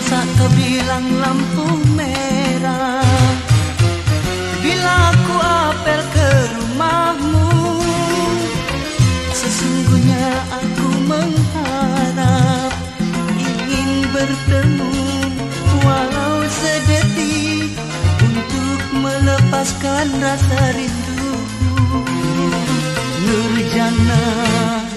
masa kebilang lampu merah? Bila aku apel ke rumahmu Sesungguhnya aku mengharap Ingin bertemu Walau sedetik Untuk melepaskan rasa rindu Nurjana